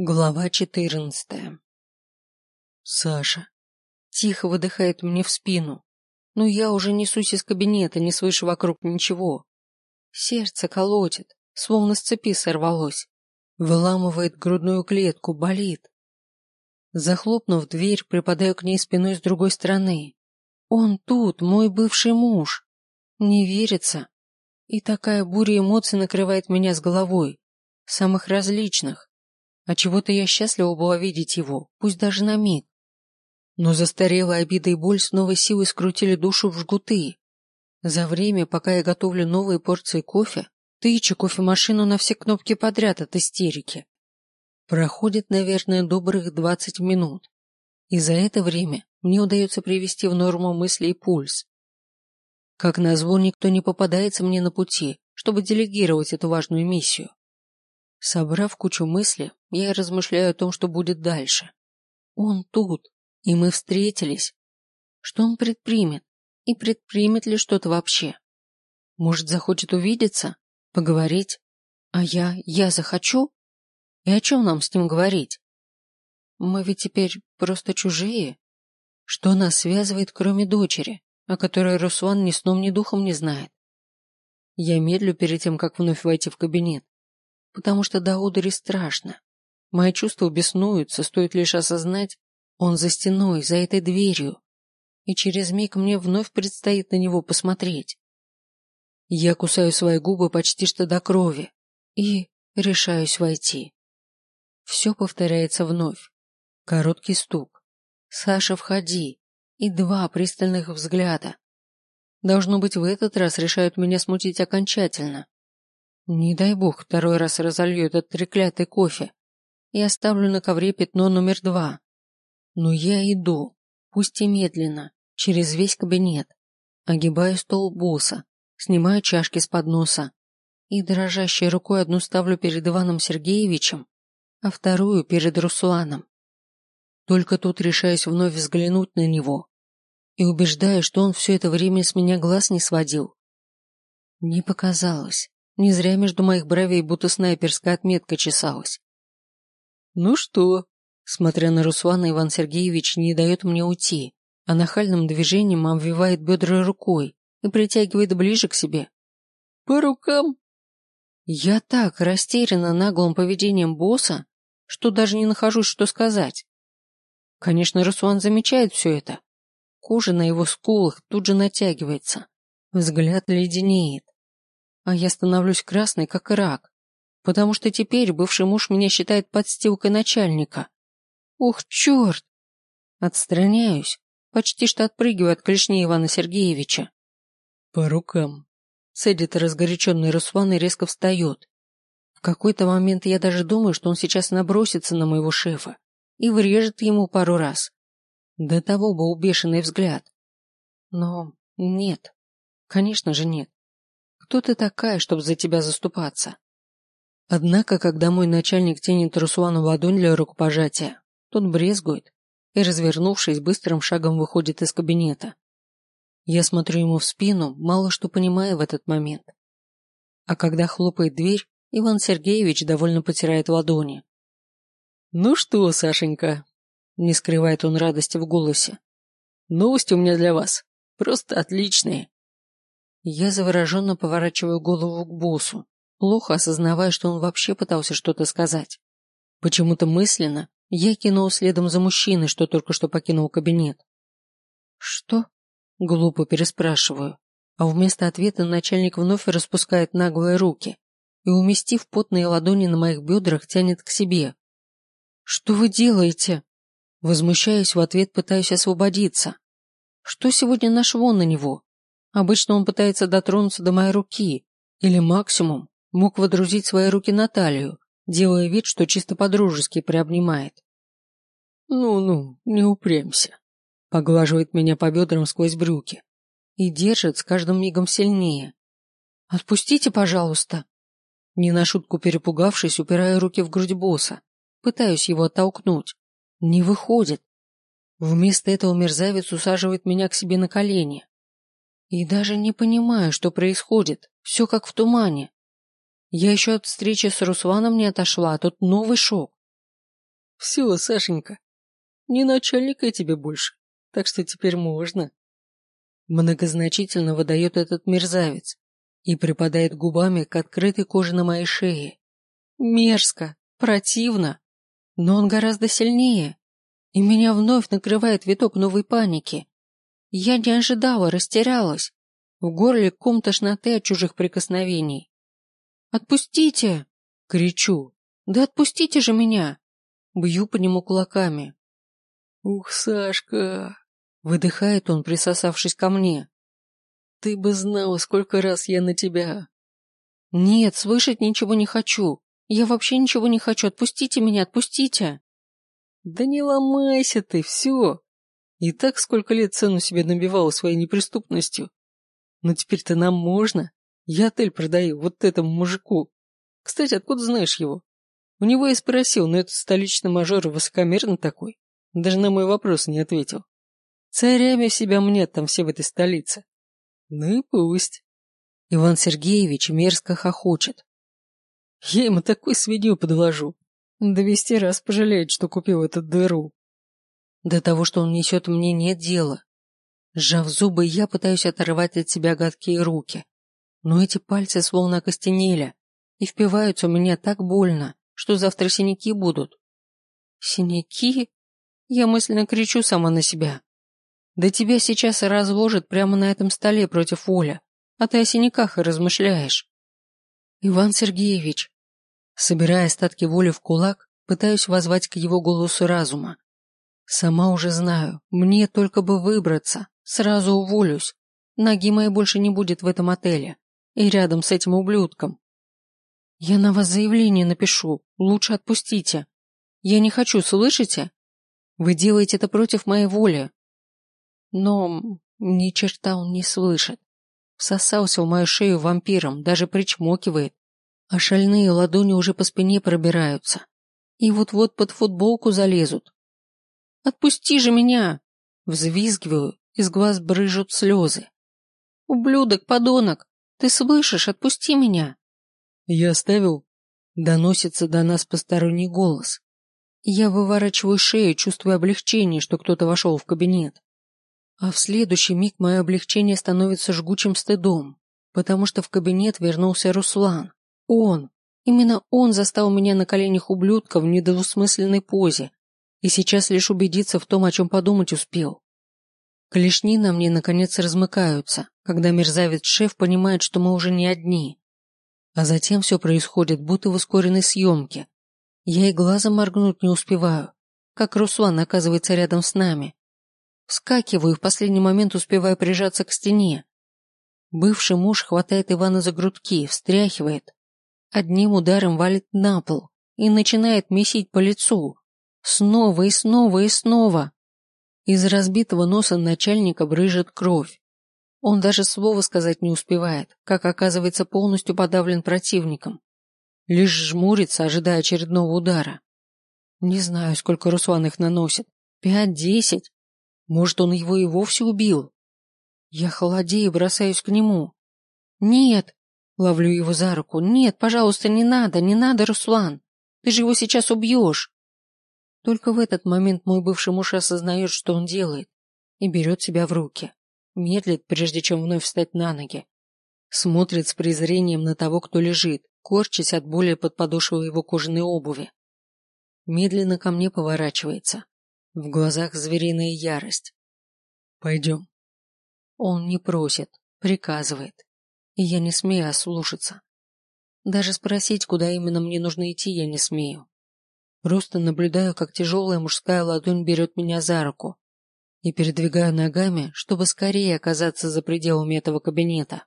Глава четырнадцатая. Саша. Тихо выдыхает мне в спину. Но я уже несусь из кабинета, не слышу вокруг ничего. Сердце колотит, словно с цепи сорвалось. Выламывает грудную клетку, болит. Захлопнув дверь, припадаю к ней спиной с другой стороны. Он тут, мой бывший муж. Не верится. И такая буря эмоций накрывает меня с головой. Самых различных а чего-то я счастлива была видеть его, пусть даже на миг. Но застарелая обида и боль с новой силой скрутили душу в жгуты. За время, пока я готовлю новые порции кофе, тычу кофемашину на все кнопки подряд от истерики. Проходит, наверное, добрых двадцать минут. И за это время мне удается привести в норму мысли и пульс. Как назло, никто не попадается мне на пути, чтобы делегировать эту важную миссию. Собрав кучу мыслей, я размышляю о том, что будет дальше. Он тут, и мы встретились. Что он предпримет? И предпримет ли что-то вообще? Может, захочет увидеться? Поговорить? А я, я захочу? И о чем нам с ним говорить? Мы ведь теперь просто чужие. Что нас связывает, кроме дочери, о которой Руслан ни сном, ни духом не знает? Я медлю перед тем, как вновь войти в кабинет потому что до удари страшно. Мои чувства беснуются, стоит лишь осознать, он за стеной, за этой дверью, и через миг мне вновь предстоит на него посмотреть. Я кусаю свои губы почти что до крови и решаюсь войти. Все повторяется вновь. Короткий стук. «Саша, входи!» И два пристальных взгляда. Должно быть, в этот раз решают меня смутить окончательно. Не дай бог второй раз разолью этот треклятый кофе и оставлю на ковре пятно номер два. Но я иду, пусть и медленно, через весь кабинет, огибаю стол босса, снимаю чашки с подноса и дрожащей рукой одну ставлю перед Иваном Сергеевичем, а вторую перед Русланом. Только тут решаюсь вновь взглянуть на него и убеждаю, что он все это время с меня глаз не сводил. Не показалось. Не зря между моих бровей будто снайперская отметка чесалась. «Ну что?» Смотря на Руслана, Иван Сергеевич не дает мне уйти, а нахальным движением обвивает бедра рукой и притягивает ближе к себе. «По рукам?» Я так растеряна наглым поведением босса, что даже не нахожусь, что сказать. Конечно, Руслан замечает все это. Кожа на его скулах тут же натягивается. Взгляд леденеет а я становлюсь красной, как рак, потому что теперь бывший муж меня считает подстилкой начальника. Ух, черт! Отстраняюсь, почти что отпрыгиваю от клешни Ивана Сергеевича. По рукам. Цедит разгоряченный Руслан и резко встает. В какой-то момент я даже думаю, что он сейчас набросится на моего шефа и врежет ему пару раз. До того был бешеный взгляд. Но нет, конечно же нет. Кто ты такая, чтобы за тебя заступаться? Однако, когда мой начальник тянет Руслану ладонь для рукопожатия, тот брезгует и, развернувшись, быстрым шагом выходит из кабинета. Я смотрю ему в спину, мало что понимая в этот момент. А когда хлопает дверь, Иван Сергеевич довольно потирает ладони. «Ну что, Сашенька?» – не скрывает он радости в голосе. «Новости у меня для вас. Просто отличные. Я завороженно поворачиваю голову к боссу, плохо осознавая, что он вообще пытался что-то сказать. Почему-то мысленно я кинул следом за мужчиной, что только что покинул кабинет. «Что?» — глупо переспрашиваю, а вместо ответа начальник вновь распускает наглые руки и, уместив потные ладони на моих бедрах, тянет к себе. «Что вы делаете?» Возмущаюсь в ответ, пытаюсь освободиться. «Что сегодня нашло на него?» Обычно он пытается дотронуться до моей руки, или максимум мог водрузить свои руки на талию, делая вид, что чисто по-дружески приобнимает. «Ну-ну, не упрямься», — поглаживает меня по бедрам сквозь брюки и держит с каждым мигом сильнее. «Отпустите, пожалуйста». Не на шутку перепугавшись, упираю руки в грудь босса, пытаюсь его оттолкнуть. Не выходит. Вместо этого мерзавец усаживает меня к себе на колени, и даже не понимаю, что происходит. Все как в тумане. Я еще от встречи с Русланом не отошла, а тут новый шок. Все, Сашенька, не начальник я тебе больше, так что теперь можно. Многозначительно выдает этот мерзавец и припадает губами к открытой коже на моей шее. Мерзко, противно, но он гораздо сильнее, и меня вновь накрывает виток новой паники. Я не ожидала, растерялась. В горле ком тошноты от чужих прикосновений. «Отпустите!» — кричу. «Да отпустите же меня!» Бью по нему кулаками. «Ух, Сашка!» — выдыхает он, присосавшись ко мне. «Ты бы знала, сколько раз я на тебя!» «Нет, слышать ничего не хочу. Я вообще ничего не хочу. Отпустите меня, отпустите!» «Да не ломайся ты, все!» И так сколько лет цену себе набивала своей неприступностью. Но теперь-то нам можно. Я отель продаю вот этому мужику. Кстати, откуда знаешь его? У него я спросил, но этот столичный мажор высокомерный такой. Даже на мой вопрос не ответил. Царями себя мне там все в этой столице. Ну и пусть. Иван Сергеевич мерзко хохочет. Я ему такой свинью подложу. Двести раз пожалеет, что купил эту дыру. До того, что он несет мне, нет дела. Сжав зубы, я пытаюсь оторвать от себя гадкие руки. Но эти пальцы словно окостенели и впиваются у меня так больно, что завтра синяки будут. Синяки? Я мысленно кричу сама на себя. Да тебя сейчас разложат прямо на этом столе против воля, а ты о синяках и размышляешь. Иван Сергеевич, собирая остатки воли в кулак, пытаюсь возвать к его голосу разума. Сама уже знаю, мне только бы выбраться, сразу уволюсь. Ноги моей больше не будет в этом отеле и рядом с этим ублюдком. Я на вас заявление напишу, лучше отпустите. Я не хочу, слышите? Вы делаете это против моей воли, но ни черта он не слышит. Всосался в мою шею вампиром, даже причмокивает, а шальные ладони уже по спине пробираются и вот-вот под футболку залезут. «Отпусти же меня!» Взвизгиваю, из глаз брыжут слезы. «Ублюдок, подонок! Ты слышишь? Отпусти меня!» «Я оставил...» Доносится до нас посторонний голос. Я выворачиваю шею, чувствуя облегчение, что кто-то вошел в кабинет. А в следующий миг мое облегчение становится жгучим стыдом, потому что в кабинет вернулся Руслан. Он, именно он застал меня на коленях ублюдка в недвусмысленной позе и сейчас лишь убедиться в том, о чем подумать успел. Клешни на мне наконец размыкаются, когда мерзавец-шеф понимает, что мы уже не одни. А затем все происходит, будто в ускоренной съемке. Я и глазом моргнуть не успеваю, как Руслан оказывается рядом с нами, Вскакиваю, в последний момент успеваю прижаться к стене. Бывший муж хватает Ивана за грудки, встряхивает. Одним ударом валит на пол и начинает месить по лицу. Снова и снова и снова. Из разбитого носа начальника брыжет кровь. Он даже слова сказать не успевает, как оказывается полностью подавлен противником. Лишь жмурится, ожидая очередного удара. Не знаю, сколько Руслан их наносит. Пять, десять. Может, он его и вовсе убил? Я холодею, бросаюсь к нему. Нет, ловлю его за руку. Нет, пожалуйста, не надо, не надо, Руслан. Ты же его сейчас убьешь. Только в этот момент мой бывший муж осознает, что он делает, и берет себя в руки. Медлит, прежде чем вновь встать на ноги. Смотрит с презрением на того, кто лежит, корчась от боли под подошвой его кожаной обуви. Медленно ко мне поворачивается, в глазах звериная ярость. Пойдем. Он не просит, приказывает. И я не смею ослушаться. Даже спросить, куда именно мне нужно идти, я не смею. Просто наблюдаю, как тяжелая мужская ладонь берет меня за руку и передвигаю ногами, чтобы скорее оказаться за пределами этого кабинета.